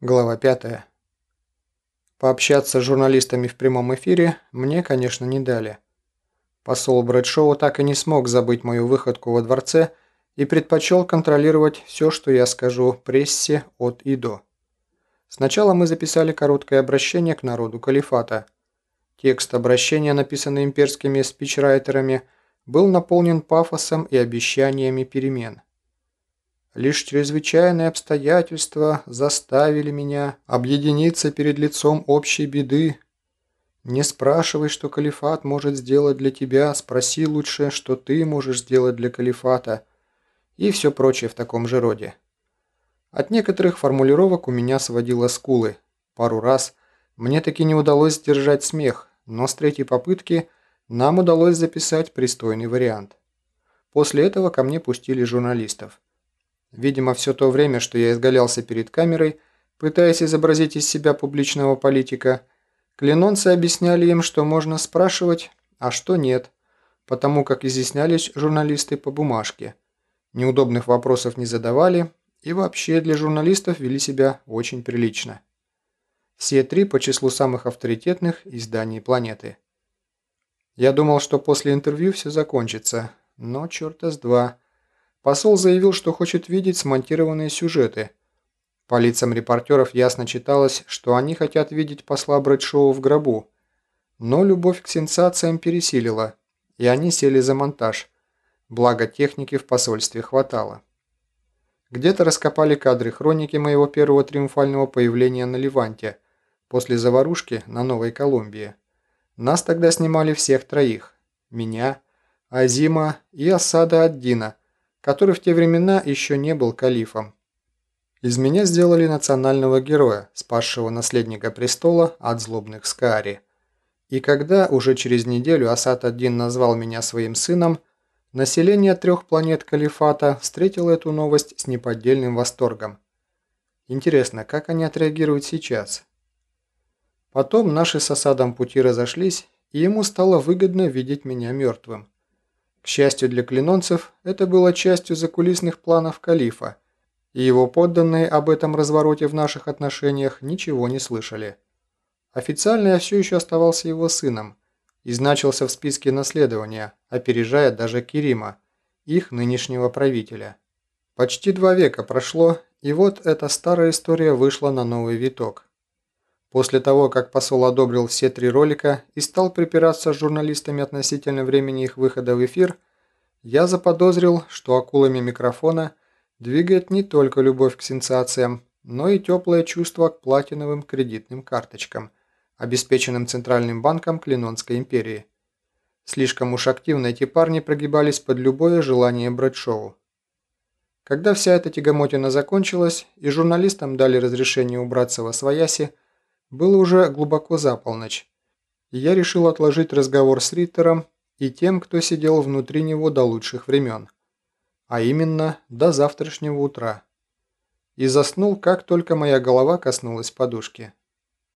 Глава 5. Пообщаться с журналистами в прямом эфире мне, конечно, не дали. Посол Брэдшоу так и не смог забыть мою выходку во дворце и предпочел контролировать все, что я скажу прессе от и до. Сначала мы записали короткое обращение к народу калифата. Текст обращения, написанный имперскими спичрайтерами, был наполнен пафосом и обещаниями перемен. Лишь чрезвычайные обстоятельства заставили меня объединиться перед лицом общей беды. Не спрашивай, что калифат может сделать для тебя, спроси лучше, что ты можешь сделать для калифата. И все прочее в таком же роде. От некоторых формулировок у меня сводило скулы. Пару раз мне таки не удалось сдержать смех, но с третьей попытки нам удалось записать пристойный вариант. После этого ко мне пустили журналистов. Видимо, все то время, что я изгалялся перед камерой, пытаясь изобразить из себя публичного политика, клинонцы объясняли им, что можно спрашивать, а что нет, потому как изъяснялись журналисты по бумажке. Неудобных вопросов не задавали и вообще для журналистов вели себя очень прилично. Все три по числу самых авторитетных изданий планеты. Я думал, что после интервью все закончится, но черта с два – Посол заявил, что хочет видеть смонтированные сюжеты. По лицам репортеров ясно читалось, что они хотят видеть посла Брэдшоу в гробу. Но любовь к сенсациям пересилила, и они сели за монтаж. Благо техники в посольстве хватало. Где-то раскопали кадры хроники моего первого триумфального появления на Ливанте, после заварушки на Новой Колумбии. Нас тогда снимали всех троих. Меня, Азима и Асада Аддина – который в те времена еще не был калифом. Из меня сделали национального героя, спасшего наследника престола от злобных Скаари. И когда уже через неделю Асад-1 назвал меня своим сыном, население трех планет Калифата встретило эту новость с неподдельным восторгом. Интересно, как они отреагируют сейчас? Потом наши с Асадом пути разошлись, и ему стало выгодно видеть меня мертвым. К счастью для клинонцев, это было частью закулисных планов Калифа, и его подданные об этом развороте в наших отношениях ничего не слышали. Официально я все еще оставался его сыном и значился в списке наследования, опережая даже Кирима, их нынешнего правителя. Почти два века прошло, и вот эта старая история вышла на новый виток. После того, как посол одобрил все три ролика и стал припираться с журналистами относительно времени их выхода в эфир, я заподозрил, что акулами микрофона двигает не только любовь к сенсациям, но и теплое чувство к платиновым кредитным карточкам, обеспеченным Центральным банком Клинонской империи. Слишком уж активно эти парни прогибались под любое желание Брэдшоу. Когда вся эта тягомотина закончилась и журналистам дали разрешение убраться во свояси, было уже глубоко за полночь, и я решил отложить разговор с Риттером и тем, кто сидел внутри него до лучших времен, а именно до завтрашнего утра. И заснул, как только моя голова коснулась подушки.